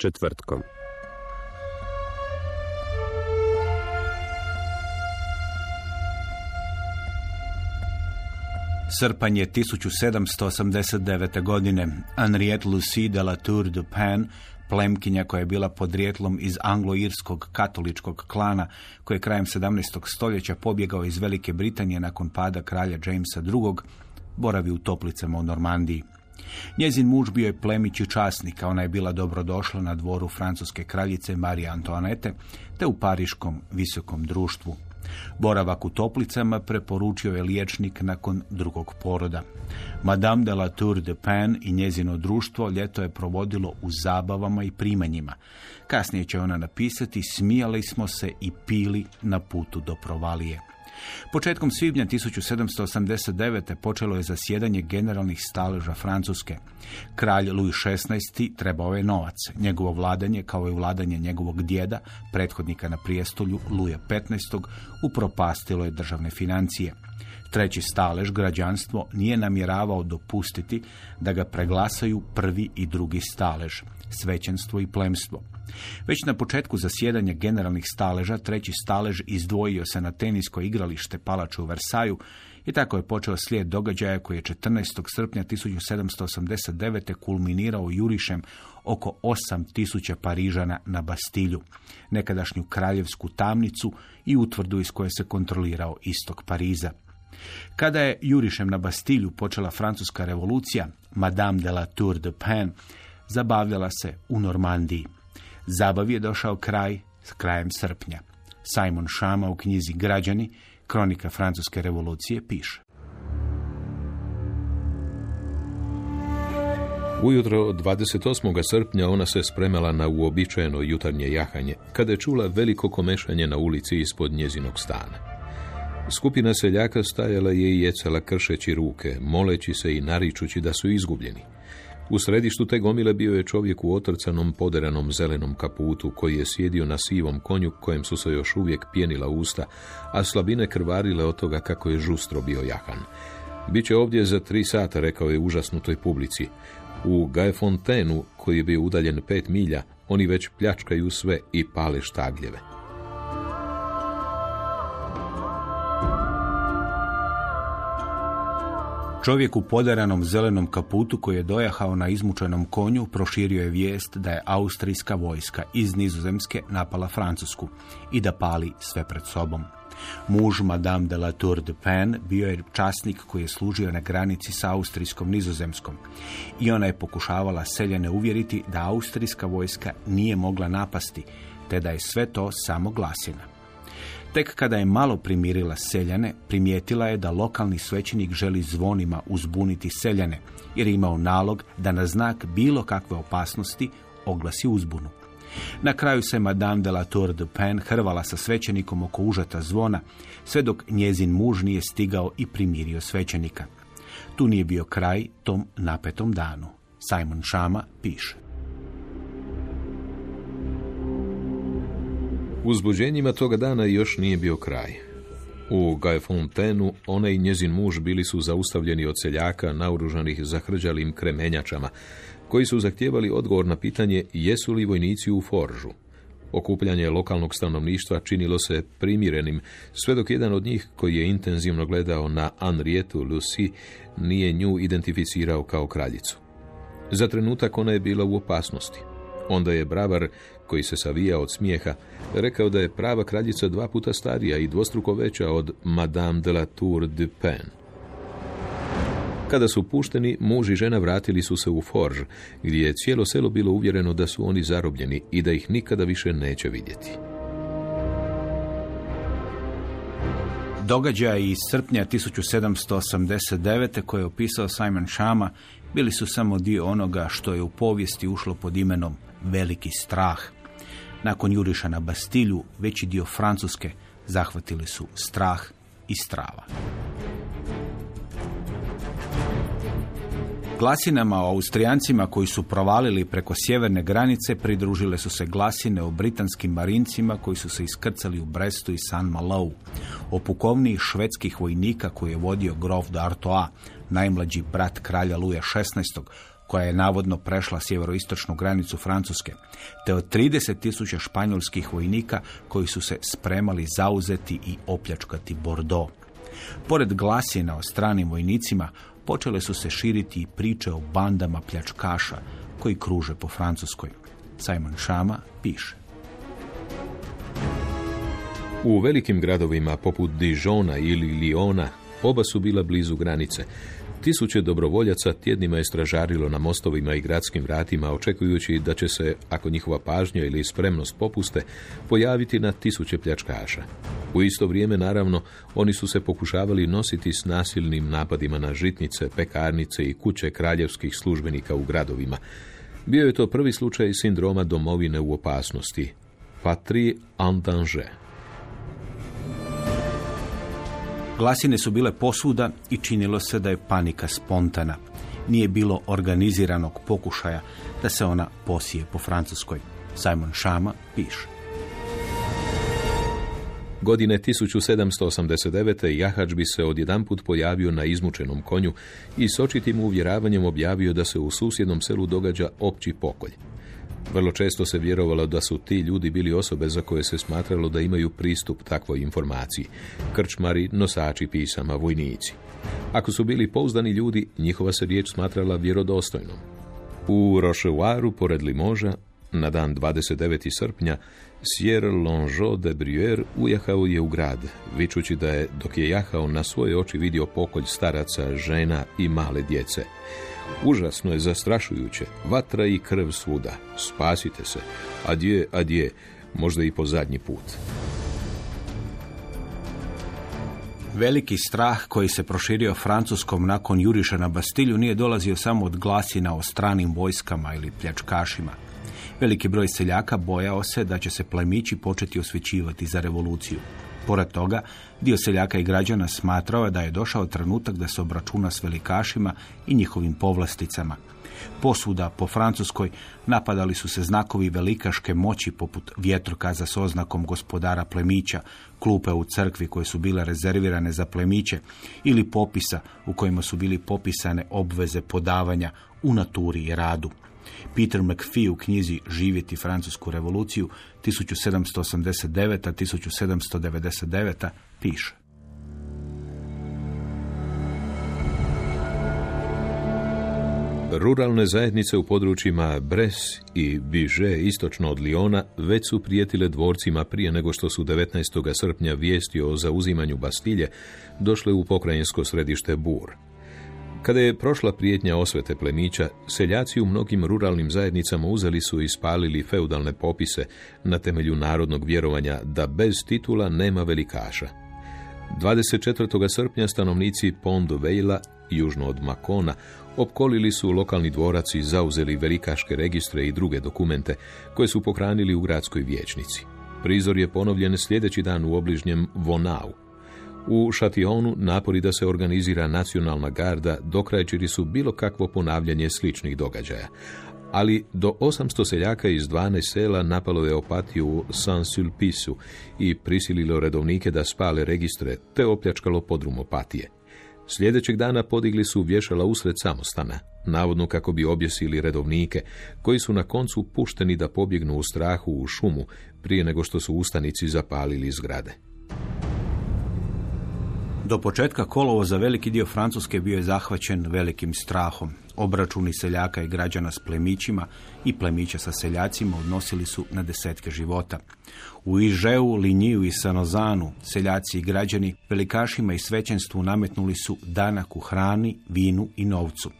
Četvrtkom. Srpanj je 1789. godine. Henriette Lucie de la Tour de Pen, plemkinja koja je bila podrijetlom iz anglo-irskog katoličkog klana, koji je krajem 17. stoljeća pobjegao iz Velike Britanije nakon pada kralja Jamesa II. boravi u toplicama u Normandiji. Njezin muž bio je plemić i časnik, a ona je bila dobrodošla na dvoru francuske kraljice Marije Antoinette, te u pariškom visokom društvu. Boravak u toplicama preporučio je liječnik nakon drugog poroda. Madame de la Tour de Pen i njezino društvo ljeto je provodilo u zabavama i primanjima. Kasnije će ona napisati smijali smo se i pili na putu do provalije. Početkom svibnja 1789. počelo je zasjedanje generalnih staleža Francuske. Kralj Louis XVI. trebao je novac. Njegovo vladanje, kao i vladanje njegovog djeda, prethodnika na prijestolju Louis XV. upropastilo je državne financije. Treći stalež, građanstvo, nije namjeravao dopustiti da ga preglasaju prvi i drugi stalež, svećenstvo i plemstvo. Već na početku zasjedanja generalnih staleža, treći stalež izdvojio se na tenisko igralište palaču u Versaju i tako je počeo slijed događaja koji je 14. srpnja 1789. kulminirao jurišem oko 8000 Parižana na Bastilju, nekadašnju kraljevsku tamnicu i utvrdu iz koje se kontrolirao istok Pariza. Kada je jurišem na Bastilju počela francuska revolucija, Madame de la Tour de Pen zabavljala se u Normandiji. Zabavi je došao kraj s krajem srpnja. Simon Šama u knjizi Građani, kronika francuske revolucije, piše. Ujutro od 28. srpnja ona se spremala na uobičajeno jutarnje jahanje, kada je čula veliko komešanje na ulici ispod njezinog stana. Skupina seljaka stajala je i jecala kršeći ruke, moleći se i naričući da su izgubljeni. U središtu te gomile bio je čovjek u otrcanom poderanom zelenom kaputu koji je sjedio na sivom konju kojem su se još uvijek pjenila usta, a slabine krvarile od toga kako je žustro bio jahan. Biće ovdje za tri sata, rekao je užasnutoj publici. U Gaefontenu, koji je bio udaljen pet milja, oni već pljačkaju sve i pale štagljeve. Čovjek u poderanom zelenom kaputu koji je dojahao na izmučenom konju proširio je vijest da je austrijska vojska iz Nizozemske napala Francusku i da pali sve pred sobom. Muž Madame de la Tour de Pen bio je časnik koji je služio na granici sa austrijskom nizozemskom i ona je pokušavala seljane uvjeriti da austrijska vojska nije mogla napasti, te da je sve to samo glasina. Tek kada je malo primirila seljane, primijetila je da lokalni svećenik želi zvonima uzbuniti seljane, jer je imao nalog da na znak bilo kakve opasnosti oglasi uzbunu. Na kraju se Madame de la Tour de Pen hrvala sa svećenikom oko užata zvona, sve dok njezin muž nije stigao i primirio svećenika. Tu nije bio kraj tom napetom danu. Simon Šama piše. Uzbuđenjima toga dana još nije bio kraj. U Gaefontenu ona i njezin muž bili su zaustavljeni od seljaka naoružanih zahrđalim kremenjačama, koji su zahtijevali odgovor na pitanje jesu li vojnici u Foržu. Okupljanje lokalnog stanovništva činilo se primirenim, sve dok jedan od njih, koji je intenzivno gledao na Henrietu Lucy, nije nju identificirao kao kraljicu. Za trenutak ona je bila u opasnosti. Onda je bravar koji se savija od smijeha, rekao da je prava kraljica dva puta starija i dvostruko veća od Madame de la Tour de Pen. Kada su pušteni, muž i žena vratili su se u Forge, gdje je cijelo selo bilo uvjereno da su oni zarobljeni i da ih nikada više neće vidjeti. Događaji iz srpnja 1789. koje je opisao Simon Šama bili su samo dio onoga što je u povijesti ušlo pod imenom veliki strah. Nakon juriša na Bastilju, veći dio Francuske zahvatili su strah i strava. Glasinama o Austrijancima koji su provalili preko sjeverne granice pridružile su se glasine o britanskim marincima koji su se iskrcali u Brestu i San Malou, o pukovniji švedskih vojnika koji je vodio grof d'Artois, najmlađi brat kralja Luja XVI, koja je navodno prešla sjeveroistočnu granicu Francuske, te od 30 tisuća španjolskih vojnika koji su se spremali zauzeti i opljačkati Bordeaux. Pored glasina o stranim vojnicima, počele su se širiti i priče o bandama pljačkaša koji kruže po Francuskoj. Simon Šama piše. U velikim gradovima poput Dijona ili Liona oba su bila blizu granice. Tisuće dobrovoljaca tjednima je stražarilo na mostovima i gradskim vratima, očekujući da će se, ako njihova pažnja ili spremnost popuste, pojaviti na tisuće pljačkaša. U isto vrijeme, naravno, oni su se pokušavali nositi s nasilnim napadima na žitnice, pekarnice i kuće kraljevskih službenika u gradovima. Bio je to prvi slučaj sindroma domovine u opasnosti. Patrie en danger. Glasine su bile posuda i činilo se da je panika spontana. Nije bilo organiziranog pokušaja da se ona posije po Francuskoj. Simon Šama piše. Godine 1789. Jahač bi se odjedanput pojavio na izmučenom konju i s očitim uvjeravanjem objavio da se u susjednom selu događa opći pokolj. Vrlo često se vjerovalo da su ti ljudi bili osobe za koje se smatralo da imaju pristup takvoj informaciji. Krčmari, nosači pisama, vojnici. Ako su bili pouzdani ljudi, njihova se riječ smatrala vjerodostojnom. U Roševaru, pored Limoža, na dan 29. srpnja, Sier Longeau de Brieur ujahao je u grad, vičući da je, dok je jahao, na svoje oči vidio pokolj staraca, žena i male djece. Užasno je zastrašujuće, vatra i krv svuda. Spasite se. Adje, adje, možda i po zadnji put. Veliki strah koji se proširio Francuskom nakon juriša na Bastilju nije dolazio samo od glasina o stranim vojskama ili pljačkašima. Veliki broj seljaka bojao se da će se plemići početi osvećivati za revoluciju. Pored toga, dio seljaka i građana smatrao je da je došao trenutak da se obračuna s velikašima i njihovim povlasticama. Posuda po Francuskoj napadali su se znakovi velikaške moći poput vjetrokaza s oznakom gospodara plemića, klupe u crkvi koje su bile rezervirane za plemiće ili popisa u kojima su bili popisane obveze podavanja u naturi i radu. Peter McPhee u knjizi Živjeti francusku revoluciju 1779-1799 piše. Ruralne zajednice u područjima Bres i Biže istočno od Liona već su prijetile dvorcima prije nego što su 19. srpnja vijesti o zauzimanju Bastilje došle u pokrajinsko središte Bur. Kada je prošla prijetnja osvete plemića, seljaci u mnogim ruralnim zajednicama uzeli su i spalili feudalne popise na temelju narodnog vjerovanja da bez titula nema velikaša. 24. srpnja stanovnici Pont Vejla, južno od Makona, opkolili su lokalni dvorac i zauzeli velikaške registre i druge dokumente koje su pohranili u gradskoj vijećnici. Prizor je ponovljen sljedeći dan u obližnjem Vonau. U Šationu napori da se organizira nacionalna garda dokrajčili su bilo kakvo ponavljanje sličnih događaja. Ali do 800 seljaka iz 12 sela napalo je opatiju u San-Sulpisu i prisililo redovnike da spale registre te opljačkalo podrum opatije. Sljedećeg dana podigli su vješala usred samostana, navodno kako bi objesili redovnike, koji su na koncu pušteni da pobjegnu u strahu u šumu prije nego što su ustanici zapalili zgrade. Do početka kolovo za veliki dio Francuske bio je zahvaćen velikim strahom. Obračuni seljaka i građana s plemićima i plemića sa seljacima odnosili su na desetke života. U Ižeu, Linjiju i Sanozanu seljaci i građani velikašima i svećenstvu nametnuli su danak u hrani, vinu i novcu,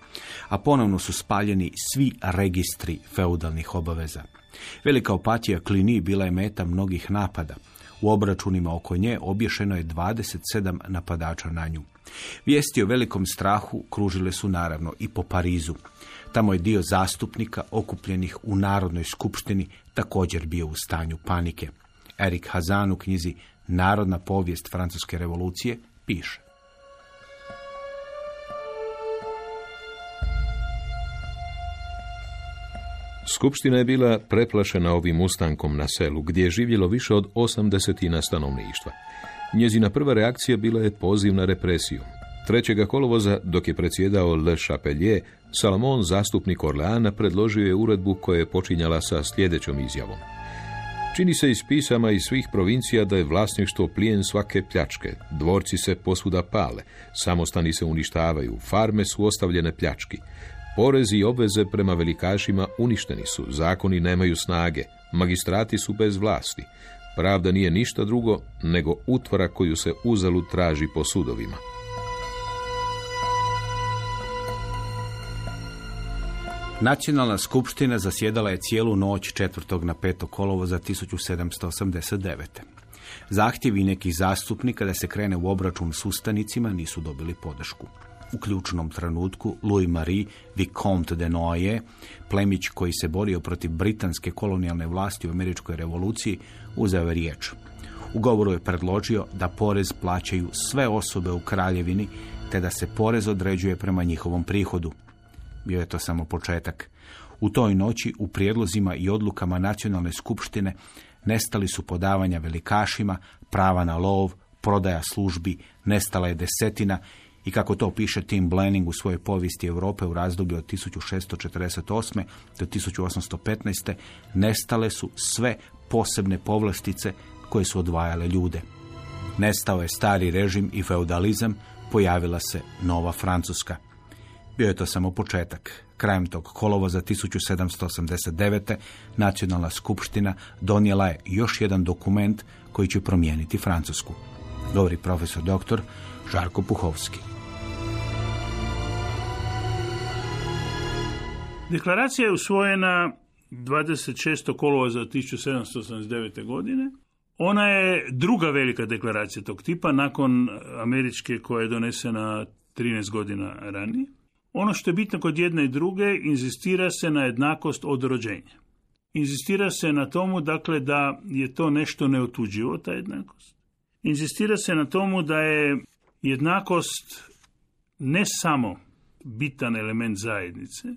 a ponovno su spaljeni svi registri feudalnih obaveza. Velika opatija Klini bila je meta mnogih napada. U obračunima oko nje obješeno je 27 napadača na nju. Vijesti o velikom strahu kružile su naravno i po Parizu. Tamo je dio zastupnika okupljenih u Narodnoj skupštini također bio u stanju panike. Erik Hazan u knjizi Narodna povijest Francuske revolucije piše. Skupština je bila preplašena ovim ustankom na selu, gdje je živjelo više od osam desetina stanovništva. Njezina prva reakcija bila je poziv na represiju. 3. kolovoza, dok je predsjedao Le Chapelier, Salomon, zastupnik Orleana, predložio je uredbu koja je počinjala sa sljedećom izjavom. Čini se iz pisama iz svih provincija da je vlasništvo plijen svake pljačke, dvorci se posvuda pale, samostani se uništavaju, farme su ostavljene pljački, porezi i obveze prema velikašima uništeni su, zakoni nemaju snage, magistrati su bez vlasti, pravda nije ništa drugo nego utvora koju se uzalu traži po sudovima. Nacionalna skupština zasjedala je cijelu noć 4. na 5. kolovo za 1789. Zahtjevi nekih zastupnika da se krene u obračun s ustanicima nisu dobili podršku. U ključnom trenutku Louis Marie Vicomte de Noye, plemić koji se borio protiv britanske kolonijalne vlasti u američkoj revoluciji, uzeo je riječ. U govoru je predložio da porez plaćaju sve osobe u kraljevini, te da se porez određuje prema njihovom prihodu. Bio je to samo početak. U toj noći u prijedlozima i odlukama nacionalne skupštine nestali su podavanja velikašima, prava na lov, prodaja službi, nestala je desetina i kako to piše Tim Blanning u svojoj povijesti Europe u razdoblju od 1648. do 1815. nestale su sve posebne povlastice koje su odvajale ljude. Nestao je stari režim i feudalizam, pojavila se nova Francuska. Bio je to samo početak. Krajem tog kolova za 1789. Nacionalna skupština donijela je još jedan dokument koji će promijeniti Francusku. Govori profesor doktor Žarko Puhovski. Deklaracija je usvojena 26. kolova za 1789. godine. Ona je druga velika deklaracija tog tipa nakon američke koja je donesena 13 godina ranije. Ono što je bitno kod jedne i druge, inzistira se na jednakost od rođenja. Inzistira se na tomu, dakle, da je to nešto neotuđivo, ta jednakost. Inzistira se na tomu da je jednakost ne samo bitan element zajednice,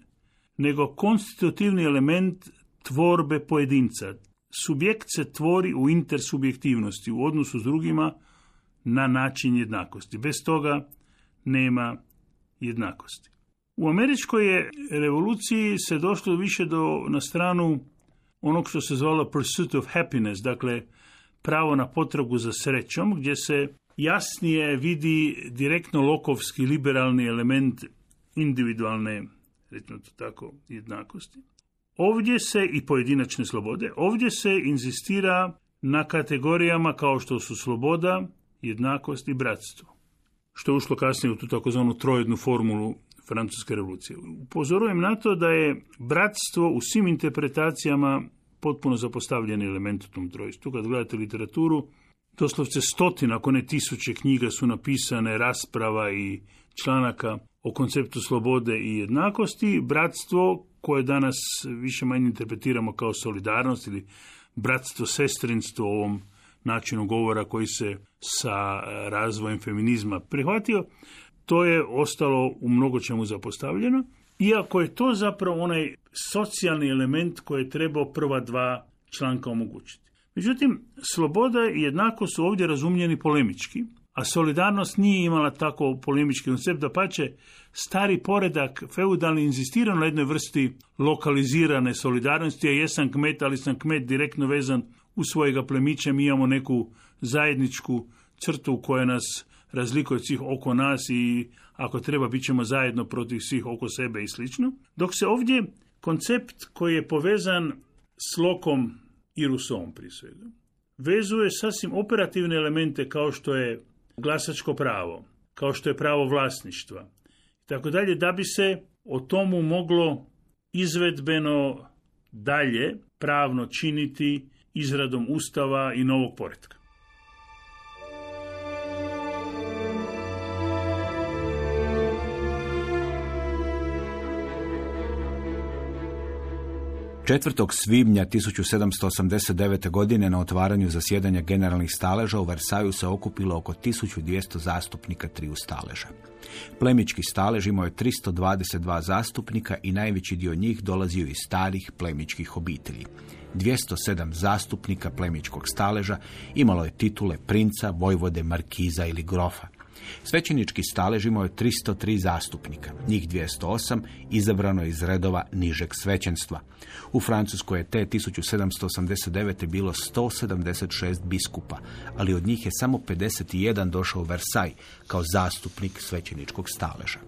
nego konstitutivni element tvorbe pojedinca. Subjekt se tvori u intersubjektivnosti, u odnosu s drugima na način jednakosti. Bez toga nema jednakosti. U američkoj je revoluciji se došlo više do, na stranu onog što se zvalo pursuit of happiness, dakle pravo na potragu za srećom, gdje se jasnije vidi direktno lokovski liberalni element individualne, recimo to tako, jednakosti. Ovdje se i pojedinačne slobode, ovdje se inzistira na kategorijama kao što su sloboda, jednakost i bratstvo. Što je ušlo kasnije u tu takozvanu trojednu formulu Francuske revolucije. Upozorujem na to da je bratstvo u svim interpretacijama potpuno zapostavljeni element u tom trojstvu. Kad gledate literaturu, doslovce stotina, ako ne tisuće knjiga su napisane, rasprava i članaka o konceptu slobode i jednakosti. Bratstvo koje danas više manje interpretiramo kao solidarnost ili bratstvo, sestrinstvo u ovom načinu govora koji se sa razvojem feminizma prihvatio, to je ostalo u mnogo čemu zapostavljeno, iako je to zapravo onaj socijalni element koji je trebao prva dva članka omogućiti. Međutim, sloboda i jednako su ovdje razumljeni polemički, a solidarnost nije imala tako polemički koncept, da pače stari poredak feudalni inzistira na jednoj vrsti lokalizirane solidarnosti, a jesam kmet, ali sam kmet direktno vezan u svojega plemića, mi imamo neku zajedničku crtu koja nas razlikuje od svih oko nas i ako treba bit ćemo zajedno protiv svih oko sebe i slično. Dok se ovdje koncept koji je povezan s lokom i Rusom prije svega, vezuje sasvim operativne elemente kao što je glasačko pravo, kao što je pravo vlasništva, tako dalje, da bi se o tomu moglo izvedbeno dalje pravno činiti izradom ustava i novog poretka. 4. svibnja 1789. godine na otvaranju zasjedanja generalnih staleža u Versaju se okupilo oko 1200 zastupnika triju staleža. Plemički stalež imao je 322 zastupnika i najveći dio njih dolazio iz starih plemičkih obitelji. 207 zastupnika plemičkog staleža imalo je titule princa, vojvode, markiza ili grofa. Svećenički stalež imao je 303 zastupnika, njih 208 izabrano iz redova nižeg svećenstva. U Francuskoj je te 1789. bilo 176 biskupa, ali od njih je samo 51 došao u Versailles kao zastupnik svećeničkog staleža.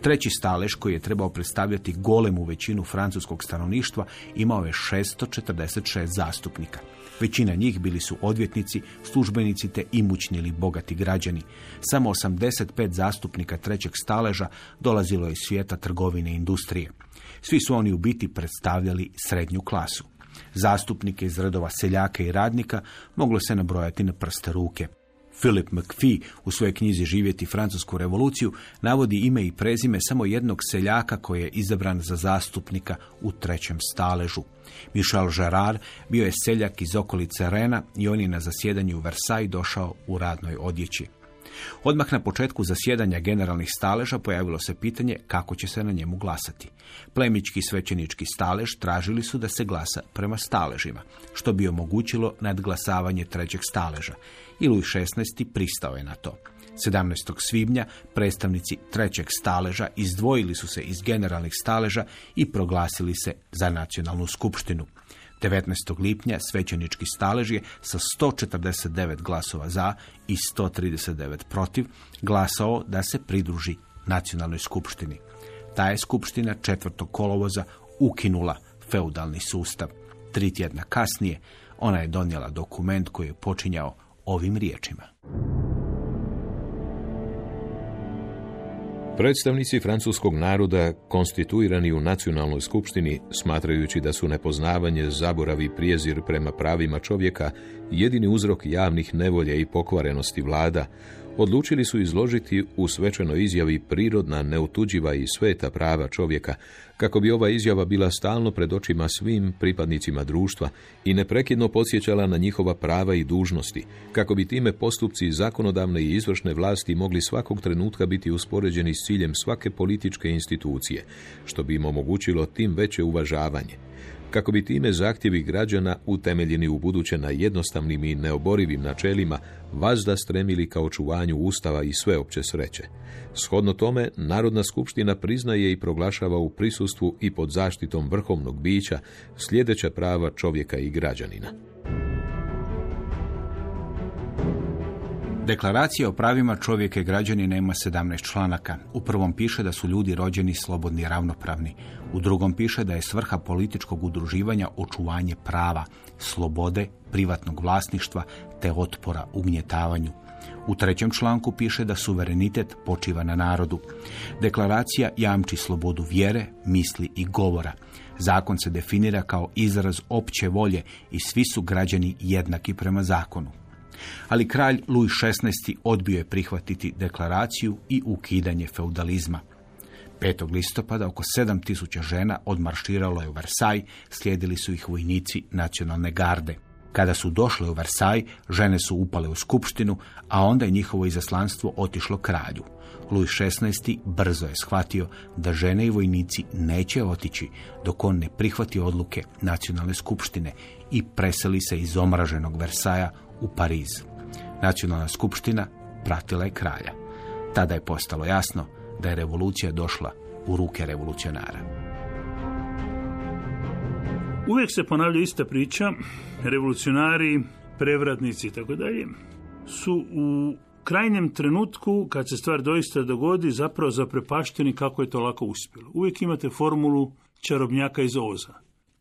Treći stalež koji je trebao predstavljati golemu većinu francuskog stanovništva imao je 646 zastupnika. Većina njih bili su odvjetnici, službenici te imućni ili bogati građani. Samo 85 zastupnika trećeg staleža dolazilo je iz svijeta trgovine i industrije. Svi su oni u biti predstavljali srednju klasu. Zastupnike iz redova seljaka i radnika moglo se nabrojati na prste ruke. Philip McPhee u svojoj knjizi Živjeti francusku revoluciju navodi ime i prezime samo jednog seljaka koji je izabran za zastupnika u trećem staležu. Michel Gerard bio je seljak iz okolice Rena i on je na zasjedanju u Versailles došao u radnoj odjeći. Odmah na početku zasjedanja generalnih staleža pojavilo se pitanje kako će se na njemu glasati. Plemički svećenički stalež tražili su da se glasa prema staležima, što bi omogućilo nadglasavanje trećeg staleža. I Louis XVI. pristao je na to. 17. svibnja predstavnici trećeg staleža izdvojili su se iz generalnih staleža i proglasili se za nacionalnu skupštinu. 19. lipnja svećenički stalež je sa 149 glasova za i 139 protiv glasao da se pridruži nacionalnoj skupštini. Ta je skupština 4. kolovoza ukinula feudalni sustav. Tri tjedna kasnije ona je donijela dokument koji je počinjao ovim riječima. Predstavnici francuskog naroda, konstituirani u nacionalnoj skupštini, smatrajući da su nepoznavanje, zaboravi i prijezir prema pravima čovjeka jedini uzrok javnih nevolje i pokvarenosti vlada, odlučili su izložiti u svečanoj izjavi prirodna, neutuđiva i sveta prava čovjeka, kako bi ova izjava bila stalno pred očima svim pripadnicima društva i neprekidno podsjećala na njihova prava i dužnosti, kako bi time postupci zakonodavne i izvršne vlasti mogli svakog trenutka biti uspoređeni s ciljem svake političke institucije, što bi im omogućilo tim veće uvažavanje kako bi time zahtjevi građana utemeljeni u buduće na jednostavnim i neoborivim načelima vazda stremili kao očuvanju ustava i sveopće sreće. Shodno tome, Narodna skupština priznaje i proglašava u prisustvu i pod zaštitom vrhovnog bića sljedeća prava čovjeka i građanina. Deklaracija o pravima čovjeka i građanina ima 17 članaka. U prvom piše da su ljudi rođeni slobodni i ravnopravni. U drugom piše da je svrha političkog udruživanja očuvanje prava, slobode, privatnog vlasništva te otpora ugnjetavanju. U trećem članku piše da suverenitet počiva na narodu. Deklaracija jamči slobodu vjere, misli i govora. Zakon se definira kao izraz opće volje i svi su građani jednaki prema zakonu. Ali kralj Louis XVI. odbio je prihvatiti deklaraciju i ukidanje feudalizma. 5. listopada oko 7000 žena odmarširalo je u Versailles, slijedili su ih vojnici nacionalne garde. Kada su došle u Versailles, žene su upale u skupštinu, a onda je njihovo izaslanstvo otišlo kralju. Louis XVI. brzo je shvatio da žene i vojnici neće otići dok on ne prihvati odluke nacionalne skupštine i preseli se iz omraženog Versaja u Pariz. Nacionalna skupština pratila je kralja. Tada je postalo jasno da je revolucija došla u ruke revolucionara. Uvijek se ponavlja ista priča, revolucionari, prevratnici i tako dalje, su u krajnjem trenutku, kad se stvar doista dogodi, zapravo zaprepašteni kako je to lako uspjelo. Uvijek imate formulu čarobnjaka iz Oza.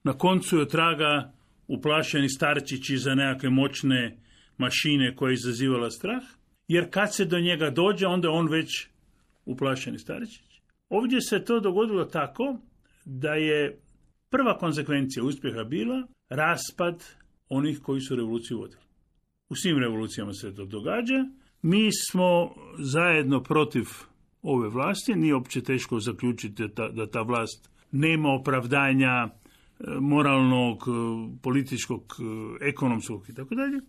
Na koncu je traga uplašeni starčići za nekakve moćne mašine koja je izazivala strah, jer kad se do njega dođe, onda je on već uplašeni starčić. Ovdje se to dogodilo tako da je prva konsekvencija uspjeha bila raspad onih koji su revoluciju vodili. U svim revolucijama se to događa. Mi smo zajedno protiv ove vlasti, nije opće teško zaključiti da, da ta vlast nema opravdanja e, moralnog, e, političkog, e, ekonomskog i tako dalje.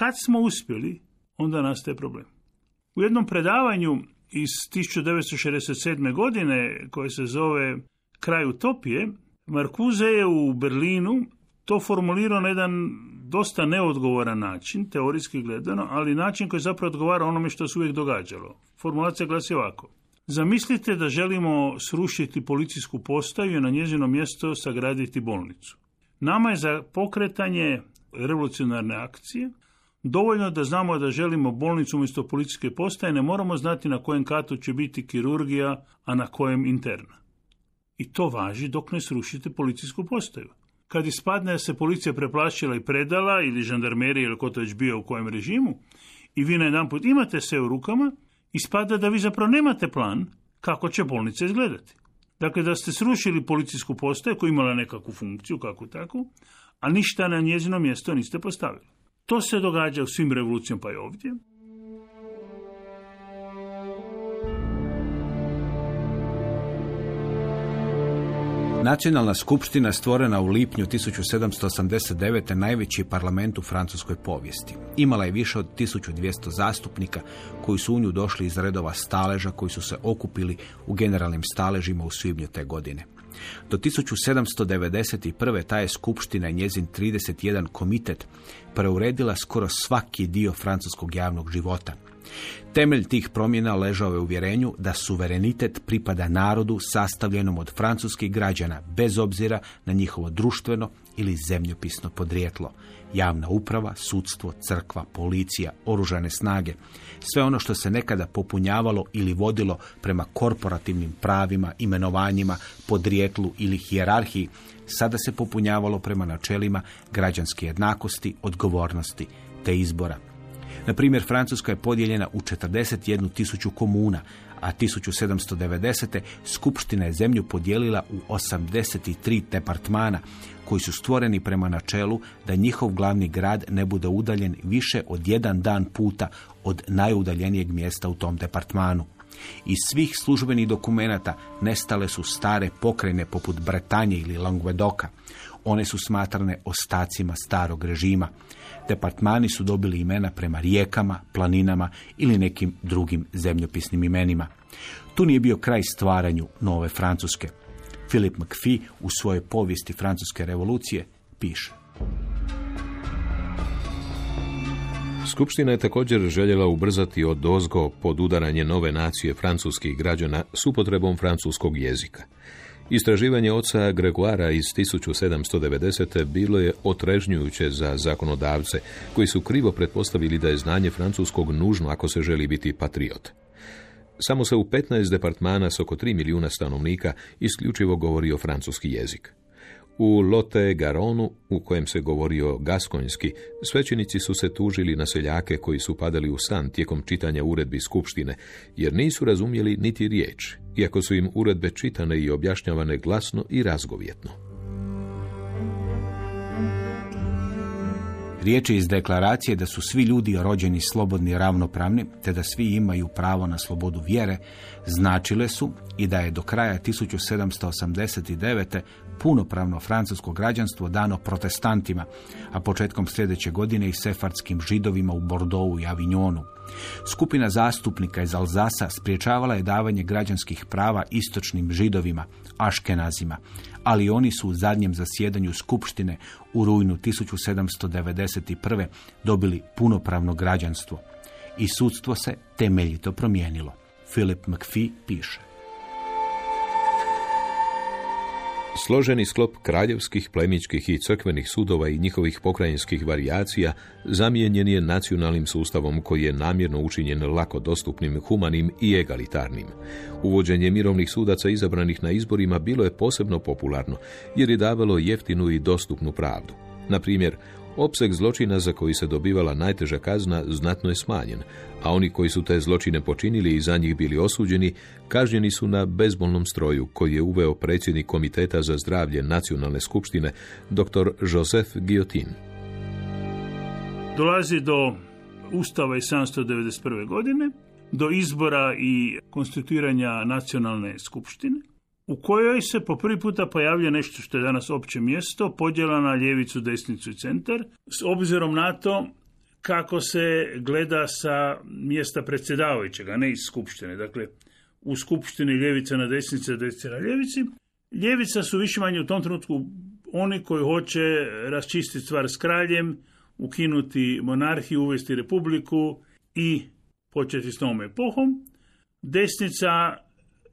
Kad smo uspjeli, onda nastaje problem. U jednom predavanju iz 1967. godine koje se zove Kraj utopije, Markuze je u Berlinu to formulirao na jedan dosta neodgovoran način, teorijski gledano, ali način koji zapravo odgovara onome što se uvijek događalo. Formulacija glasi ovako. Zamislite da želimo srušiti policijsku postaju i na njezino mjesto sagraditi bolnicu. Nama je za pokretanje revolucionarne akcije dovoljno da znamo da želimo bolnicu umjesto policijske postaje, ne moramo znati na kojem katu će biti kirurgija, a na kojem interna. I to važi dok ne srušite policijsku postaju. Kad ispadne da se policija preplašila i predala, ili žandarmerija, ili ko to već bio u kojem režimu, i vi na jedan put imate sve u rukama, ispada da vi zapravo nemate plan kako će bolnica izgledati. Dakle, da ste srušili policijsku postaju koja imala nekakvu funkciju, kako tako, a ništa na njezino mjesto niste postavili. To se događa u svim revolucijama pa i ovdje. Nacionalna skupština stvorena u lipnju 1789. najveći parlament u francuskoj povijesti. Imala je više od 1200 zastupnika koji su u nju došli iz redova staleža koji su se okupili u generalnim staležima u svibnju te godine. Do 1791. ta je skupština i njezin 31 komitet preuredila skoro svaki dio francuskog javnog života. Temelj tih promjena ležao je u uvjerenju da suverenitet pripada narodu sastavljenom od francuskih građana, bez obzira na njihovo društveno ili zemljopisno podrijetlo. Javna uprava, sudstvo, crkva, policija, oružane snage, sve ono što se nekada popunjavalo ili vodilo prema korporativnim pravima, imenovanjima, podrijetlu ili hijerarhiji, sada se popunjavalo prema načelima građanske jednakosti, odgovornosti te izbora. Na primjer, Francuska je podijeljena u 41 tisuću komuna, a 1790. Skupština je zemlju podijelila u 83 departmana, koji su stvoreni prema načelu da njihov glavni grad ne bude udaljen više od jedan dan puta od najudaljenijeg mjesta u tom departmanu. Iz svih službenih dokumenata nestale su stare pokrajine poput Bretanje ili Languedoka. One su smatrane ostacima starog režima. Departmani su dobili imena prema rijekama, planinama ili nekim drugim zemljopisnim imenima. Tu nije bio kraj stvaranju nove Francuske. Philip McPhee u svojoj povijesti Francuske revolucije piše. Skupština je također željela ubrzati od dozgo podudaranje nove nacije francuskih građana s upotrebom francuskog jezika. Istraživanje oca Gregoara iz 1790. bilo je otrežnjujuće za zakonodavce, koji su krivo pretpostavili da je znanje francuskog nužno ako se želi biti patriot. Samo se u 15 departmana s oko 3 milijuna stanovnika isključivo govorio francuski jezik. U Lote Garonu, u kojem se govorio gaskonjski, svećenici su se tužili na seljake koji su padali u san tijekom čitanja uredbi skupštine, jer nisu razumjeli niti riječ, iako su im uredbe čitane i objašnjavane glasno i razgovjetno. Riječi iz deklaracije da su svi ljudi rođeni slobodni i ravnopravni, te da svi imaju pravo na slobodu vjere, značile su i da je do kraja 1789 punopravno francusko građanstvo dano protestantima, a početkom sljedeće godine i sefardskim židovima u Bordeauxu i Avignonu. Skupina zastupnika iz Alzasa spriječavala je davanje građanskih prava istočnim židovima, aškenazima, ali oni su u zadnjem zasjedanju Skupštine u rujnu 1791. dobili punopravno građanstvo i sudstvo se temeljito promijenilo. Philip McPhee piše. Složeni sklop kraljevskih, plemičkih i crkvenih sudova i njihovih pokrajinskih varijacija zamijenjen je nacionalnim sustavom koji je namjerno učinjen lako dostupnim, humanim i egalitarnim. Uvođenje mirovnih sudaca izabranih na izborima bilo je posebno popularno jer je davalo jeftinu i dostupnu pravdu. Na primjer, Opseg zločina za koji se dobivala najteža kazna znatno je smanjen, a oni koji su te zločine počinili i za njih bili osuđeni, kažnjeni su na bezbolnom stroju koji je uveo predsjednik Komiteta za zdravlje Nacionalne skupštine, dr. Joseph Guillotin. Dolazi do Ustava iz 791. godine, do izbora i konstituiranja Nacionalne skupštine, u kojoj se po prvi puta pojavlja nešto što je danas opće mjesto, podjela na ljevicu, desnicu i centar, s obzirom na to kako se gleda sa mjesta predsjedavajućega, ne iz skupštine. Dakle, u skupštini ljevica na desnici, a desnica na ljevici. Ljevica su više manje u tom trenutku oni koji hoće raščistiti stvar s kraljem, ukinuti monarhiju, uvesti republiku i početi s novom epohom. Desnica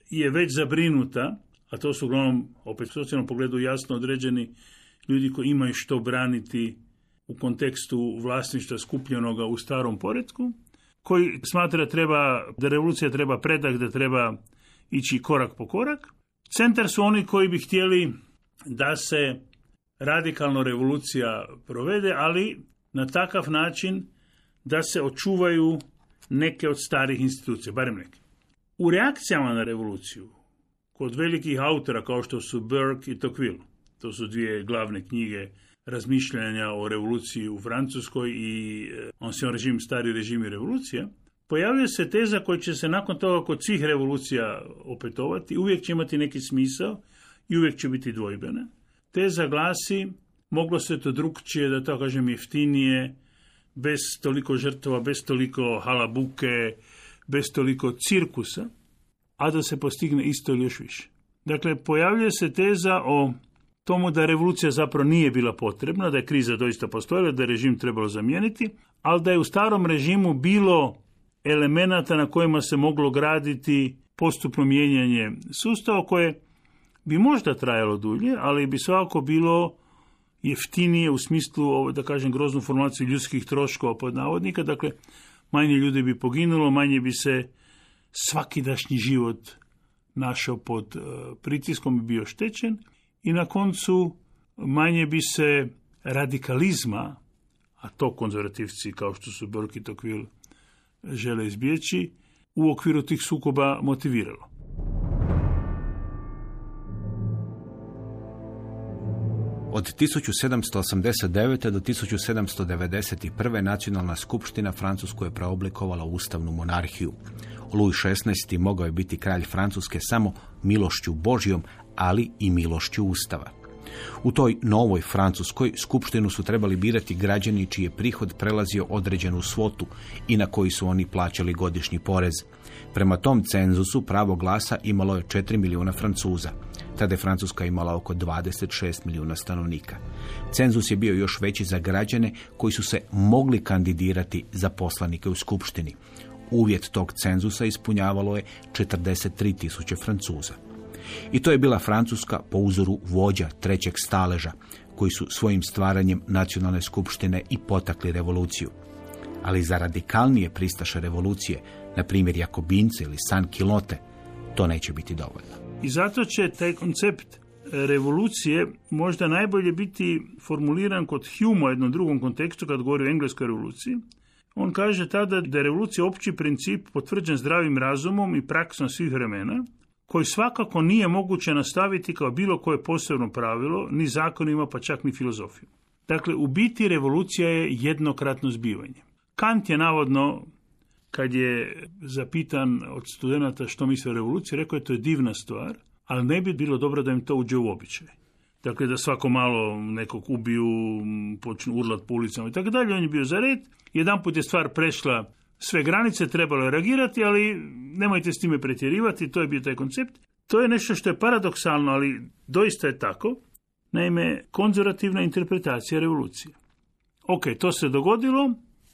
je već zabrinuta a to su uglavnom, opet u socijalnom pogledu jasno određeni ljudi koji imaju što braniti u kontekstu vlasništva skupljenoga u starom poredku, koji smatra da treba, da revolucija treba predak, da treba ići korak po korak. Centar su oni koji bi htjeli da se radikalno revolucija provede, ali na takav način da se očuvaju neke od starih institucija, barem neke. U reakcijama na revoluciju, kod velikih autora kao što su Burke i Tocqueville. To su dvije glavne knjige razmišljanja o revoluciji u Francuskoj i eh, ancien režim, stari režim i revolucija. Pojavljuje se teza koja će se nakon toga kod svih revolucija opetovati, uvijek će imati neki smisao i uvijek će biti dvojbena. Teza glasi, moglo se to drugčije, da to kažem jeftinije, bez toliko žrtva, bez toliko halabuke, bez toliko cirkusa a da se postigne isto ili još više. Dakle, pojavljuje se teza o tomu da revolucija zapravo nije bila potrebna, da je kriza doista postojala, da je režim trebalo zamijeniti, ali da je u starom režimu bilo elemenata na kojima se moglo graditi postupno mijenjanje sustava koje bi možda trajalo dulje, ali bi svakako bilo jeftinije u smislu, da kažem, groznu formaciju ljudskih troškova pod navodnika, dakle, manje ljudi bi poginulo, manje bi se svakidašnji život našao pod e, pritiskom i bio štećen i na koncu manje bi se radikalizma, a to konzervativci kao što su Burke i Tocqueville žele izbjeći, u okviru tih sukoba motiviralo. Od 1789. do 1791. nacionalna skupština Francusku je preoblikovala ustavnu monarhiju. Louis XVI. mogao je biti kralj Francuske samo milošću Božjom, ali i milošću Ustava. U toj novoj Francuskoj skupštinu su trebali birati građani čiji je prihod prelazio određenu svotu i na koji su oni plaćali godišnji porez. Prema tom cenzusu pravo glasa imalo je 4 milijuna Francuza. Tada je Francuska imala oko 26 milijuna stanovnika. Cenzus je bio još veći za građane koji su se mogli kandidirati za poslanike u skupštini. Uvjet tog cenzusa ispunjavalo je 43 tisuće Francuza. I to je bila Francuska po uzoru vođa trećeg staleža, koji su svojim stvaranjem nacionalne skupštine i potakli revoluciju. Ali za radikalnije pristaše revolucije, na primjer Jakobince ili San Kilote, to neće biti dovoljno. I zato će taj koncept revolucije možda najbolje biti formuliran kod Hume u jednom drugom kontekstu kad govori o engleskoj revoluciji, on kaže tada da je revolucija opći princip potvrđen zdravim razumom i praksom svih vremena, koji svakako nije moguće nastaviti kao bilo koje posebno pravilo, ni zakonima, pa čak ni filozofiju. Dakle, u biti revolucija je jednokratno zbivanje. Kant je navodno, kad je zapitan od studenata što misle o revoluciji, rekao je to je divna stvar, ali ne bi bilo dobro da im to uđe u običaj. Dakle, da svako malo nekog ubiju, počnu urlat po ulicama i tako dalje. On je bio za red. Jedan put je stvar prešla sve granice, trebalo je reagirati, ali nemojte s time pretjerivati, to je bio taj koncept. To je nešto što je paradoksalno, ali doista je tako. Naime, konzervativna interpretacija revolucije. Ok, to se dogodilo,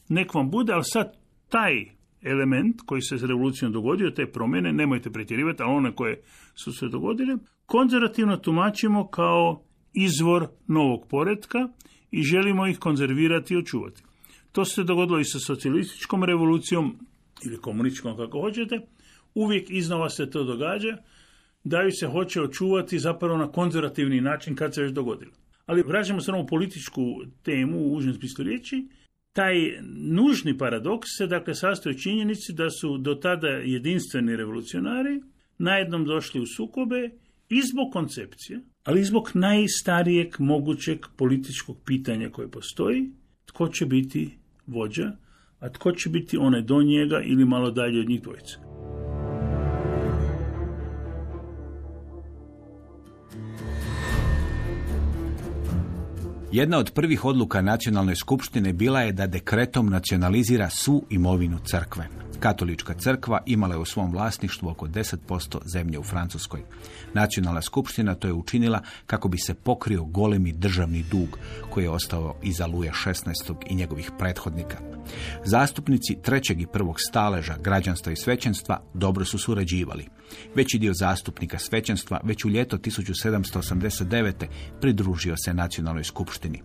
nek vam bude, ali sad taj element koji se s revolucijom dogodio, te promjene, nemojte pretjerivati, ali one koje su se dogodile, konzervativno tumačimo kao izvor novog poretka i želimo ih konzervirati i očuvati. To se dogodilo i sa socijalističkom revolucijom ili komunističkom kako hoćete. Uvijek iznova se to događa da ju se hoće očuvati zapravo na konzervativni način kad se već dogodilo. Ali vraćamo se na ovu političku temu u užem smislu riječi. Taj nužni paradoks se dakle sastoji u činjenici da su do tada jedinstveni revolucionari najednom došli u sukobe i zbog koncepcije, ali i zbog najstarijeg mogućeg političkog pitanja koje postoji, tko će biti vođa, a tko će biti onaj do njega ili malo dalje od njih dvojice. Jedna od prvih odluka nacionalne skupštine bila je da dekretom nacionalizira svu imovinu crkve. Katolička crkva imala je u svom vlasništvu oko 10% zemlje u Francuskoj. Nacionalna skupština to je učinila kako bi se pokrio golemi državni dug koji je ostao iza Luja 16. i njegovih prethodnika. Zastupnici trećeg i prvog staleža građanstva i svećenstva dobro su surađivali. Veći dio zastupnika svećenstva već u ljeto 1789. pridružio se nacionalnoj skupštini.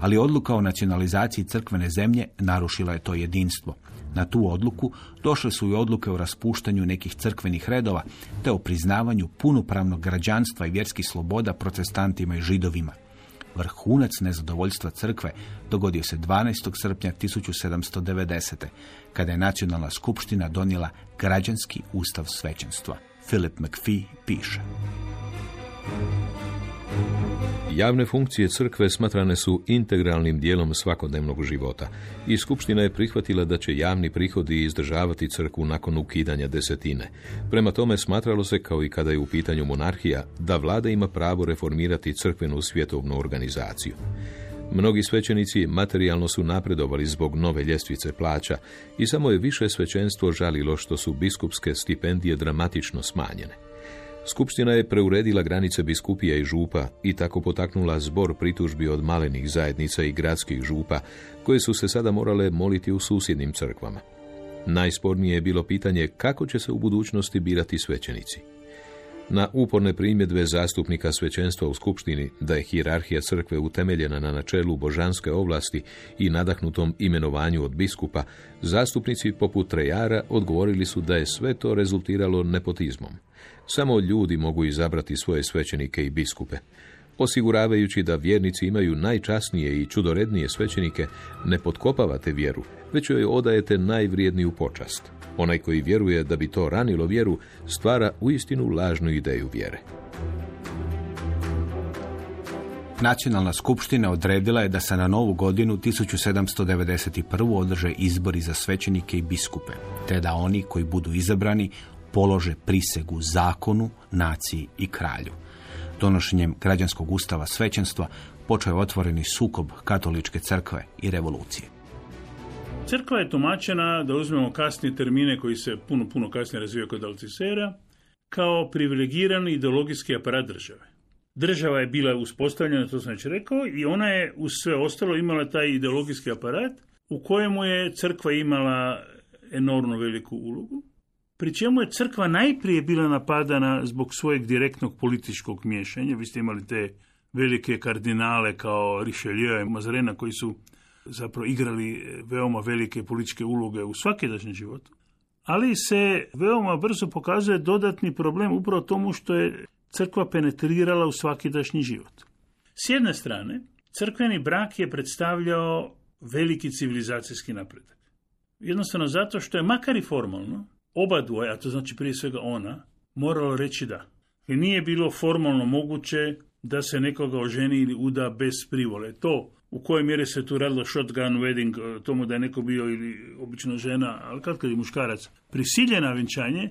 Ali odluka o nacionalizaciji crkvene zemlje narušila je to jedinstvo. Na tu odluku došle su i odluke o raspuštanju nekih crkvenih redova te o priznavanju punopravnog građanstva i vjerskih sloboda protestantima i židovima. Vrhunac nezadovoljstva crkve dogodio se 12. srpnja 1790. kada je nacionalna skupština donijela građanski ustav svećenstva. Philip McPhee piše. Javne funkcije crkve smatrane su integralnim dijelom svakodnevnog života i Skupština je prihvatila da će javni prihodi izdržavati crkvu nakon ukidanja desetine. Prema tome smatralo se, kao i kada je u pitanju monarhija, da vlada ima pravo reformirati crkvenu svjetovnu organizaciju. Mnogi svećenici materijalno su napredovali zbog nove ljestvice plaća i samo je više svećenstvo žalilo što su biskupske stipendije dramatično smanjene. Skupština je preuredila granice biskupija i župa i tako potaknula zbor pritužbi od malenih zajednica i gradskih župa, koje su se sada morale moliti u susjednim crkvama. Najspornije je bilo pitanje kako će se u budućnosti birati svećenici. Na uporne primjedbe zastupnika svećenstva u Skupštini da je hirarhija crkve utemeljena na načelu božanske ovlasti i nadahnutom imenovanju od biskupa, zastupnici poput Trejara odgovorili su da je sve to rezultiralo nepotizmom. Samo ljudi mogu izabrati svoje svećenike i biskupe. Osiguravajući da vjernici imaju najčasnije i čudorednije svećenike, ne potkopavate vjeru, već joj odajete najvrijedniju počast. Onaj koji vjeruje da bi to ranilo vjeru, stvara uistinu lažnu ideju vjere. Nacionalna skupština odredila je da se na novu godinu 1791. održe izbori za svećenike i biskupe, te da oni koji budu izabrani polože prisegu zakonu, naciji i kralju. Donošenjem građanskog ustava svećenstva počeo je otvoreni sukob katoličke crkve i revolucije. Crkva je tumačena, da uzmemo kasnije termine koji se puno, puno kasnije razvijaju kod Alcisera, kao privilegirani ideologijski aparat države. Država je bila uspostavljena, to sam već rekao, i ona je uz sve ostalo imala taj ideologijski aparat u kojemu je crkva imala enormno veliku ulogu pri čemu je crkva najprije bila napadana zbog svojeg direktnog političkog miješanja. Vi ste imali te velike kardinale kao Richelieu i Mazarena koji su zapravo igrali veoma velike političke uloge u svakidašnjem životu. Ali se veoma brzo pokazuje dodatni problem upravo tomu što je crkva penetrirala u svakidašnji život. S jedne strane, crkveni brak je predstavljao veliki civilizacijski napredak. Jednostavno zato što je makar i formalno oba dvoje, a to znači prije svega ona, moralo reći da. I nije bilo formalno moguće da se nekoga oženi ili uda bez privole. To u kojoj mjeri se tu radilo shotgun wedding, tomu da je neko bio ili obično žena, ali kad kad je muškarac, prisiljena vjenčanje,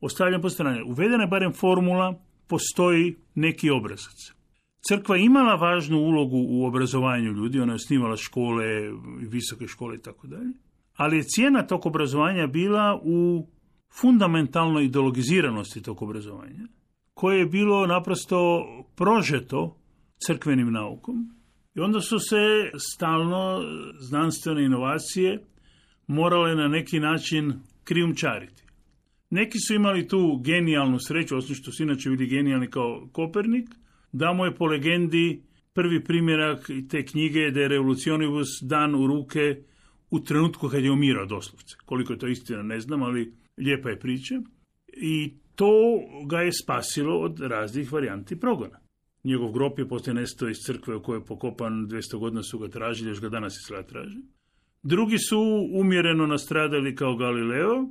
ostavljam po strane. Uvedena je barem formula, postoji neki obrazac. Crkva imala važnu ulogu u obrazovanju ljudi, ona je osnivala škole, visoke škole i tako dalje ali je cijena tog obrazovanja bila u fundamentalnoj ideologiziranosti tog obrazovanja, koje je bilo naprosto prožeto crkvenim naukom. I onda su se stalno znanstvene inovacije morale na neki način krijumčariti. Neki su imali tu genijalnu sreću, osim što su inače bili genijalni kao Kopernik, da mu je po legendi prvi primjerak te knjige da je Revolucionibus dan u ruke u trenutku kad je umirao doslovce. Koliko je to istina ne znam, ali lijepa je priča. I to ga je spasilo od raznih varijanti progona. Njegov grob je poslije nestao iz crkve u kojoj je pokopan 200 godina su ga tražili, još ga danas i sada traži. Drugi su umjereno nastradali kao Galileo,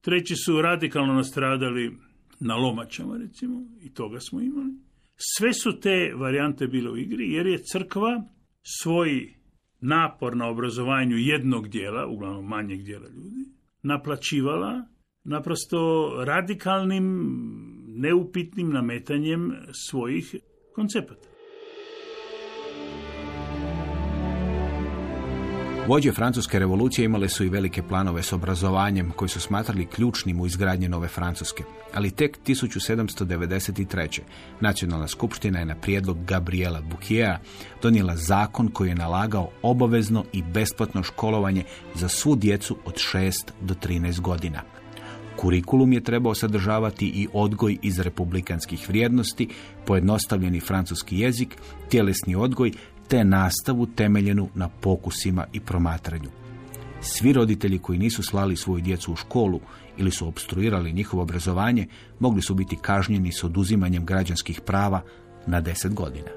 treći su radikalno nastradali na lomačama, recimo, i toga smo imali. Sve su te varijante bile u igri, jer je crkva svoj napor na obrazovanju jednog dijela, uglavnom manjeg dijela ljudi, naplaćivala naprosto radikalnim, neupitnim nametanjem svojih koncepata. Vođe francuske revolucije imale su i velike planove s obrazovanjem koji su smatrali ključnim u izgradnji nove Francuske. Ali tek 1793. Nacionalna skupština je na prijedlog Gabriela Bouquiera donijela zakon koji je nalagao obavezno i besplatno školovanje za svu djecu od 6 do 13 godina. Kurikulum je trebao sadržavati i odgoj iz republikanskih vrijednosti, pojednostavljeni francuski jezik, tjelesni odgoj te nastavu temeljenu na pokusima i promatranju. Svi roditelji koji nisu slali svoju djecu u školu ili su obstruirali njihovo obrazovanje mogli su biti kažnjeni s oduzimanjem građanskih prava na deset godina.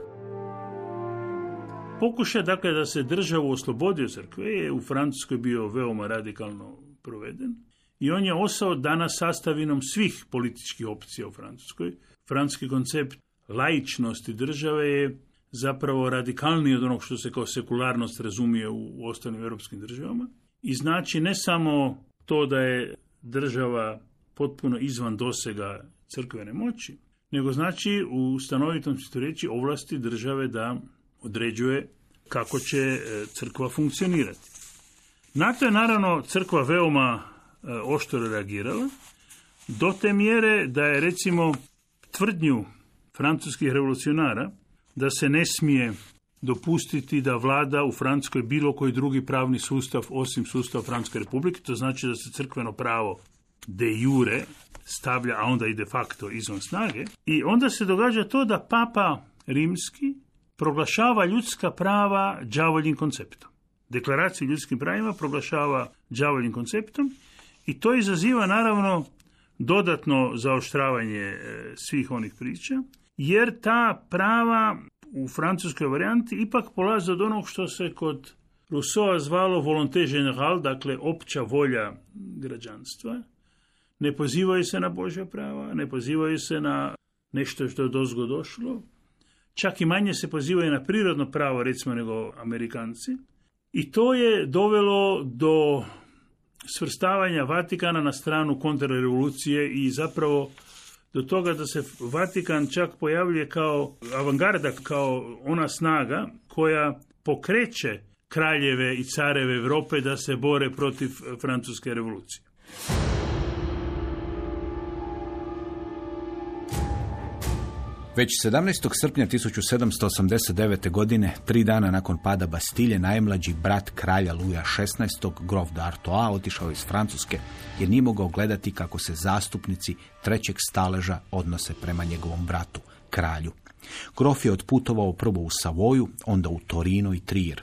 Pokušaj dakle da se državu oslobodi od crkve je u Francuskoj bio veoma radikalno proveden i on je ostao danas sastavinom svih političkih opcija u Francuskoj. Francuski koncept laičnosti države je zapravo radikalniji od onog što se kao sekularnost razumije u ostalim europskim državama. I znači ne samo to da je država potpuno izvan dosega crkvene moći, nego znači u stanovitom ću reći ovlasti države da određuje kako će e, crkva funkcionirati. Na to je naravno crkva veoma e, oštro reagirala, do te mjere da je recimo tvrdnju francuskih revolucionara da se ne smije dopustiti da vlada u Francuskoj bilo koji drugi pravni sustav osim sustav Francuske republike, to znači da se crkveno pravo de jure stavlja, a onda i de facto izvan snage. I onda se događa to da papa rimski proglašava ljudska prava đavoljim konceptom. Deklaraciju ljudskim pravima proglašava đavoljim konceptom i to izaziva naravno dodatno zaoštravanje e, svih onih priča jer ta prava u francuskoj varijanti ipak polaze od onog što se kod Rousseau zvalo volonté générale, dakle opća volja građanstva. Ne pozivaju se na Božja prava, ne pozivaju se na nešto što je dozgo došlo, čak i manje se pozivaju na prirodno pravo, recimo, nego Amerikanci. I to je dovelo do svrstavanja Vatikana na stranu kontrarevolucije i zapravo do toga da se Vatikan čak pojavljuje kao avangarda, kao ona snaga koja pokreće kraljeve i careve Europe da se bore protiv francuske revolucije. Već 17. srpnja 1789. godine, tri dana nakon pada Bastilje, najmlađi brat kralja Luja XVI. grof d'Artois otišao iz Francuske jer nije mogao gledati kako se zastupnici trećeg staleža odnose prema njegovom bratu, kralju. Grof je otputovao prvo u Savoju, onda u Torino i Trier.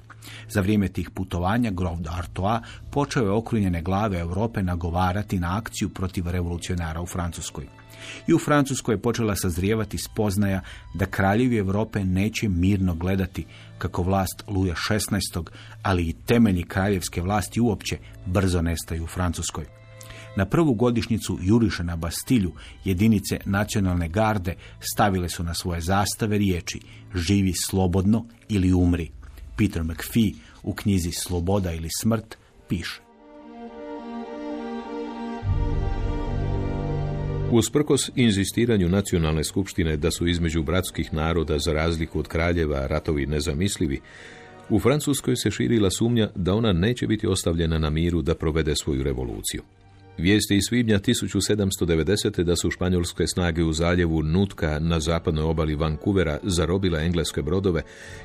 Za vrijeme tih putovanja grof d'Artois počeo je okrunjene glave Europe nagovarati na akciju protiv revolucionara u Francuskoj. I u Francuskoj je počela sazrijevati spoznaja da kraljevi Europe neće mirno gledati kako vlast Luja XVI, ali i temelji kraljevske vlasti uopće brzo nestaju u Francuskoj. Na prvu godišnjicu juriša na Bastilju jedinice nacionalne garde stavile su na svoje zastave riječi živi slobodno ili umri. Peter McPhee u knjizi Sloboda ili smrt piše. Usprkos inzistiranju nacionalne skupštine da su između bratskih naroda za razliku od kraljeva ratovi nezamislivi, u Francuskoj se širila sumnja da ona neće biti ostavljena na miru da provede svoju revoluciju. Vijesti iz svibnja 1790. da su španjolske snage u zaljevu Nutka na zapadnoj obali Vancouvera zarobile engleske brodove,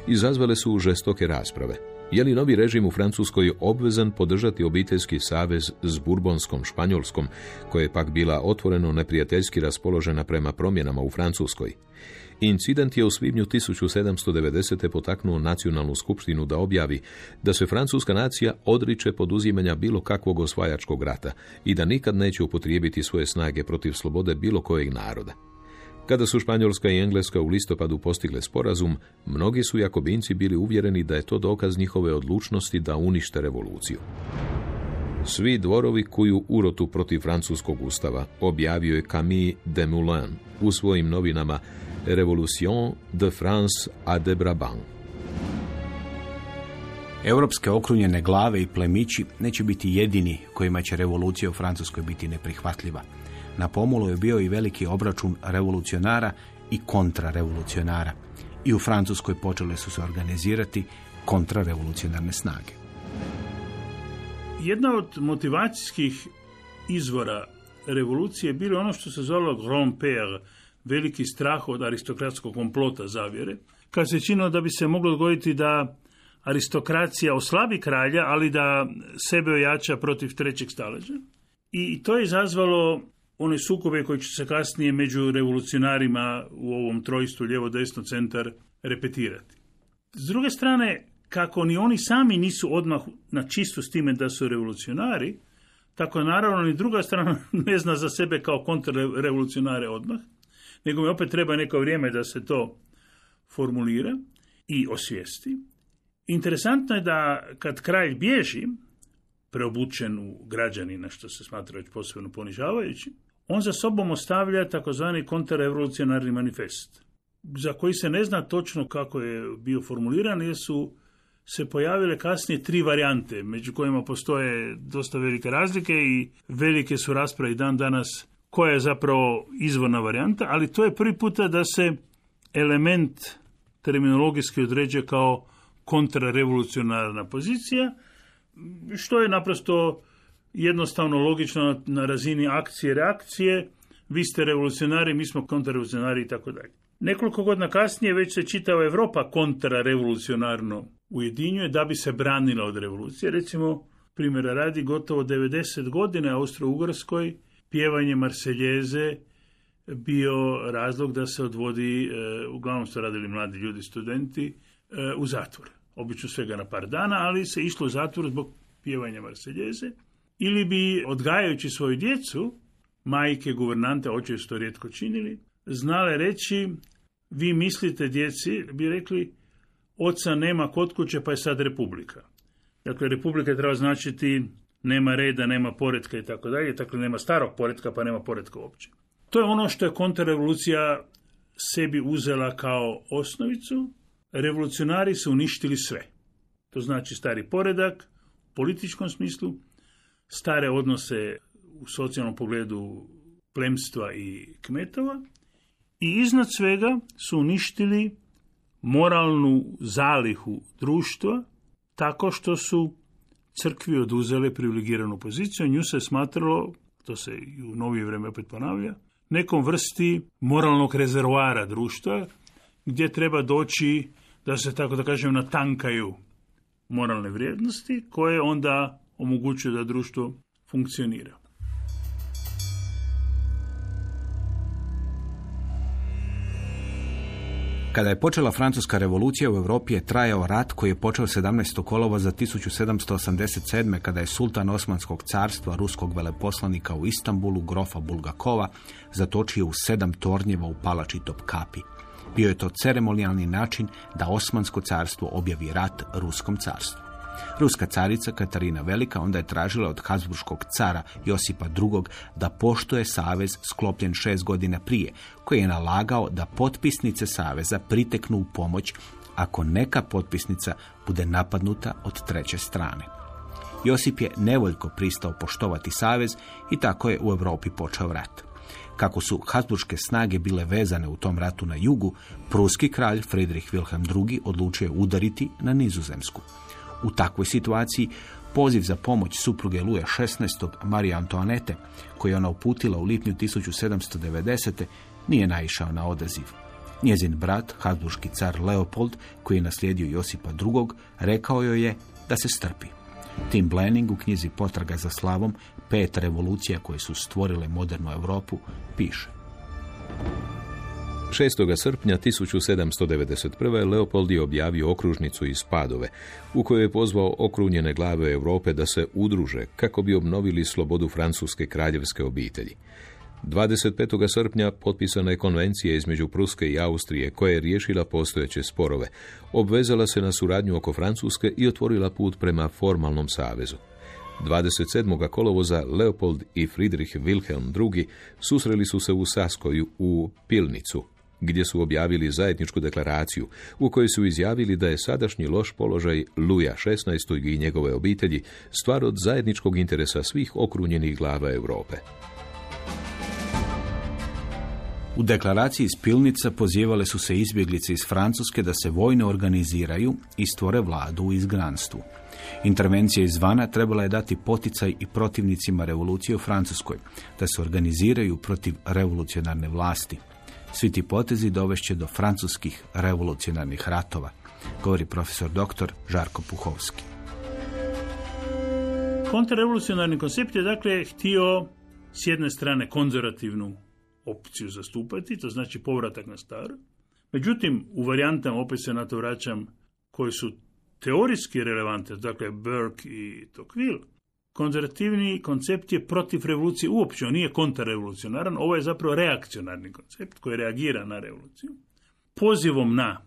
izazvale su žestoke rasprave. Je li novi režim u Francuskoj obvezan podržati obiteljski savez s Burbonskom Španjolskom, koja je pak bila otvoreno neprijateljski raspoložena prema promjenama u Francuskoj? Incident je u svibnju 1790. potaknuo nacionalnu skupštinu da objavi da se francuska nacija odriče poduzimanja bilo kakvog osvajačkog rata i da nikad neće upotrijebiti svoje snage protiv slobode bilo kojeg naroda. Kada su Španjolska i Engleska u listopadu postigle sporazum, mnogi su Jakobinci bili uvjereni da je to dokaz njihove odlučnosti da unište revoluciju. Svi dvorovi koju urotu protiv francuskog ustava objavio je Camille Desmoulins u svojim novinama Revolution de France a de Brabant. Europske okrunjene glave i plemići neće biti jedini kojima će revolucija u Francuskoj biti neprihvatljiva. Na pomolu je bio i veliki obračun revolucionara i kontrarevolucionara. I u Francuskoj počele su se organizirati kontrarevolucionarne snage. Jedna od motivacijskih izvora revolucije je bilo ono što se zvalo Grand Père, veliki strah od aristokratskog komplota zavjere, kad se činilo da bi se moglo dogoditi da aristokracija oslabi kralja, ali da sebe ojača protiv trećeg staleža. I to je izazvalo one sukobe koji će se kasnije među revolucionarima u ovom trojstvu lijevo, desno, centar repetirati. S druge strane, kako ni oni sami nisu odmah na čistu s time da su revolucionari, tako naravno ni druga strana ne zna za sebe kao kontrrevolucionare odmah, nego mi opet treba neko vrijeme da se to formulira i osvijesti. Interesantno je da kad kralj bježi, preobučen u građanina, što se smatra već posebno ponižavajući, on za sobom ostavlja takozvani kontrarevolucionarni manifest, za koji se ne zna točno kako je bio formuliran, jer su se pojavile kasnije tri varijante, među kojima postoje dosta velike razlike i velike su rasprave dan danas koja je zapravo izvorna varijanta, ali to je prvi puta da se element terminologijski određuje kao kontrarevolucionarna pozicija, što je naprosto jednostavno logično na razini akcije reakcije, vi ste revolucionari, mi smo kontrarevolucionari i tako dalje. Nekoliko godina kasnije već se čitava Europa kontrarevolucionarno ujedinjuje da bi se branila od revolucije. Recimo, primjera radi, gotovo 90 godina Austro-Ugrskoj pjevanje Marseljeze bio razlog da se odvodi, e, uglavnom su radili mladi ljudi, studenti, e, u zatvor. Obično svega na par dana, ali se išlo u zatvor zbog pjevanja Marseljeze. Ili bi, odgajajući svoju djecu, majke, guvernante, očevi su to rijetko činili, znale reći, vi mislite djeci, bi rekli, oca nema kod kuće, pa je sad republika. Dakle, republika treba značiti nema reda, nema poredka i tako dalje, dakle nema starog poredka pa nema poredka uopće. To je ono što je kontrarevolucija sebi uzela kao osnovicu. Revolucionari su uništili sve. To znači stari poredak, u političkom smislu, stare odnose u socijalnom pogledu plemstva i kmetova i iznad svega su uništili moralnu zalihu društva tako što su crkvi oduzele privilegiranu poziciju, nju se smatralo, to se i u novije vrijeme opet ponavlja, nekom vrsti moralnog rezervoara društva, gdje treba doći, da se tako da kažem, natankaju moralne vrijednosti, koje onda omogućuju da društvo funkcionira. Kada je počela francuska revolucija u Europi je trajao rat koji je počeo 17. kolova za 1787. kada je sultan Osmanskog carstva, ruskog veleposlanika u Istanbulu, grofa Bulgakova, zatočio u sedam tornjeva u palači Topkapi. Bio je to ceremonijalni način da Osmansko carstvo objavi rat Ruskom carstvu. Ruska carica Katarina Velika onda je tražila od Habsburškog cara Josipa II. da poštuje savez sklopljen šest godina prije, koji je nalagao da potpisnice saveza priteknu u pomoć ako neka potpisnica bude napadnuta od treće strane. Josip je nevoljko pristao poštovati savez i tako je u Europi počeo rat. Kako su Habsburške snage bile vezane u tom ratu na jugu, pruski kralj Friedrich Wilhelm II. odlučio udariti na nizozemsku. U takvoj situaciji Poziv za pomoć supruge Luje XVI. Marije Antoanete, koji je ona uputila u lipnju 1790. nije naišao na odaziv. Njezin brat, Habsburški car Leopold, koji je naslijedio Josipa II, rekao joj je da se strpi. Tim Blenning u knjizi Potraga za slavom, pet revolucija koje su stvorile modernu Europu, piše. 6. srpnja 1791. Leopold je objavio okružnicu iz Padove, u kojoj je pozvao okrunjene glave Europe da se udruže kako bi obnovili slobodu francuske kraljevske obitelji. 25. srpnja potpisana je konvencija između Pruske i Austrije koja je riješila postojeće sporove, obvezala se na suradnju oko Francuske i otvorila put prema formalnom savezu. 27. kolovoza Leopold i Friedrich Wilhelm II. susreli su se u Saskoju u Pilnicu, gdje su objavili zajedničku deklaraciju u kojoj su izjavili da je sadašnji loš položaj Luja XVI. i njegove obitelji stvar od zajedničkog interesa svih okrunjenih glava Europe. U deklaraciji iz Pilnica pozivale su se izbjeglice iz Francuske da se vojno organiziraju i stvore vladu u izgranstvu. Intervencija izvana trebala je dati poticaj i protivnicima revolucije u Francuskoj, da se organiziraju protiv revolucionarne vlasti. Svi ti potezi dovešće do francuskih revolucionarnih ratova, govori profesor dr. Žarko Puhovski. Kontrarevolucionarni koncept je dakle htio s jedne strane konzervativnu opciju zastupati, to znači povratak na staro. Međutim, u varijantama, opet se na to vraćam, koji su teorijski relevante, dakle Burke i Tocqueville, konzervativni koncept je protiv revolucije uopće, on nije kontrarevolucionaran, ovo je zapravo reakcionarni koncept koji reagira na revoluciju, pozivom na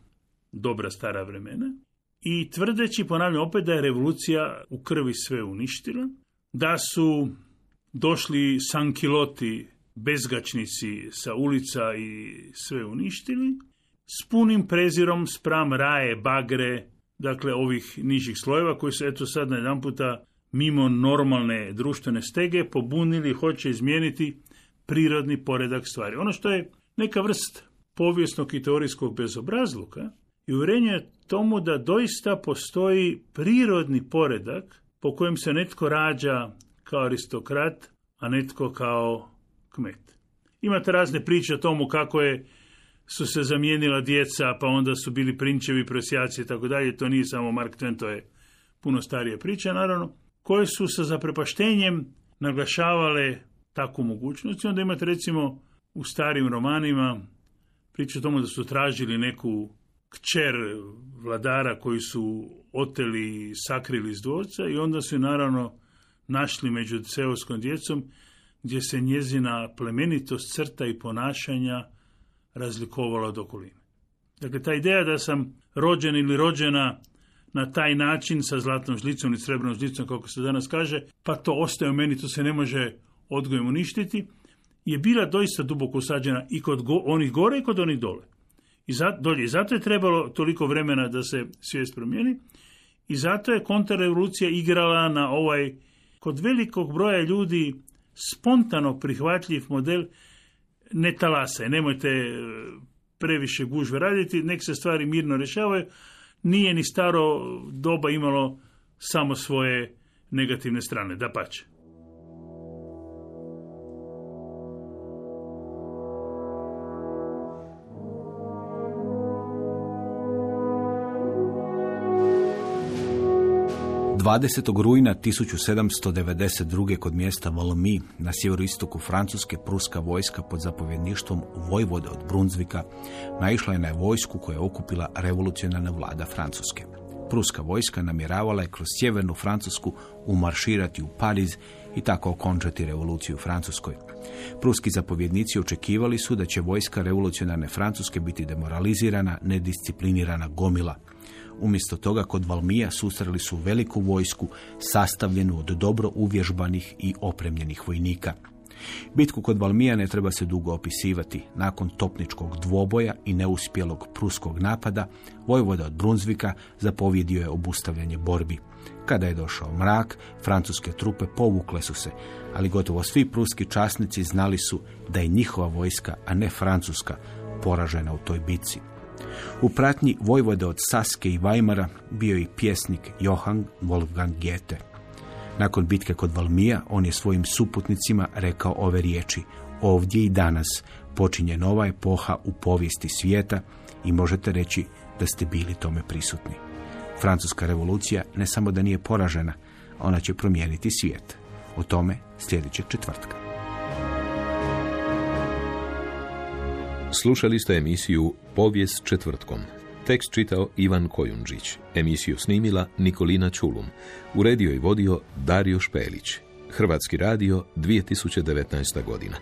dobra stara vremena i tvrdeći, ponavljam opet, da je revolucija u krvi sve uništila, da su došli sankiloti, bezgačnici sa ulica i sve uništili, s punim prezirom spram raje, bagre, dakle ovih nižih slojeva koji se eto sad na jedan puta mimo normalne društvene stege pobunili hoće izmijeniti prirodni poredak stvari. Ono što je neka vrst povijesnog i teorijskog bezobrazluka i uvjerenje tomu da doista postoji prirodni poredak po kojem se netko rađa kao aristokrat, a netko kao kmet. Imate razne priče o tomu kako je su se zamijenila djeca, pa onda su bili prinčevi, prosjaci i tako dalje. To nije samo Mark Twain, to je puno starija priča, naravno, koje su sa zaprepaštenjem naglašavale takvu mogućnost. I onda imate recimo u starim romanima priču o tomu da su tražili neku kćer vladara koji su oteli i sakrili iz dvorca i onda su naravno našli među seoskom djecom gdje se njezina plemenitost crta i ponašanja razlikovala od okoline. Dakle, ta ideja da sam rođen ili rođena na taj način sa zlatnom žlicom i srebrnom žlicom, kako se danas kaže, pa to ostaje u meni, to se ne može odgojem uništiti, je bila doista duboko usađena i kod onih gore i kod onih dole. I, dolje. I zato je trebalo toliko vremena da se svijest promijeni i zato je kontrarevolucija igrala na ovaj, kod velikog broja ljudi spontano prihvatljiv model ne talasaj, nemojte e, previše gužve raditi, nek se stvari mirno rješavaju. Nije ni staro doba imalo samo svoje negativne strane, da pače. 20. rujna 1792. kod mjesta Valmy na sjeveroistoku Francuske pruska vojska pod zapovjedništvom Vojvode od Brunsvika naišla je na vojsku koja je okupila revolucionarna vlada Francuske. Pruska vojska namjeravala je kroz sjevernu Francusku umarširati u Pariz i tako okončati revoluciju u Francuskoj. Pruski zapovjednici očekivali su da će vojska revolucionarne Francuske biti demoralizirana, nedisciplinirana gomila – Umjesto toga kod Valmija susreli su veliku vojsku sastavljenu od dobro uvježbanih i opremljenih vojnika. Bitku kod Valmija ne treba se dugo opisivati. Nakon topničkog dvoboja i neuspjelog pruskog napada, vojvoda od Brunzvika zapovjedio je obustavljanje borbi. Kada je došao mrak, francuske trupe povukle su se, ali gotovo svi pruski časnici znali su da je njihova vojska, a ne francuska, poražena u toj bitci. U pratnji vojvode od Saske i Weimara bio i pjesnik Johann Wolfgang Goethe. Nakon bitke kod Valmija, on je svojim suputnicima rekao ove riječi. Ovdje i danas počinje nova epoha u povijesti svijeta i možete reći da ste bili tome prisutni. Francuska revolucija ne samo da nije poražena, ona će promijeniti svijet. O tome sljedećeg četvrtka. Slušali ste emisiju Povijest četvrtkom. Tekst čitao Ivan Kojundžić. Emisiju snimila Nikolina Čulum. Uredio i vodio Dario Špelić. Hrvatski radio 2019. godina.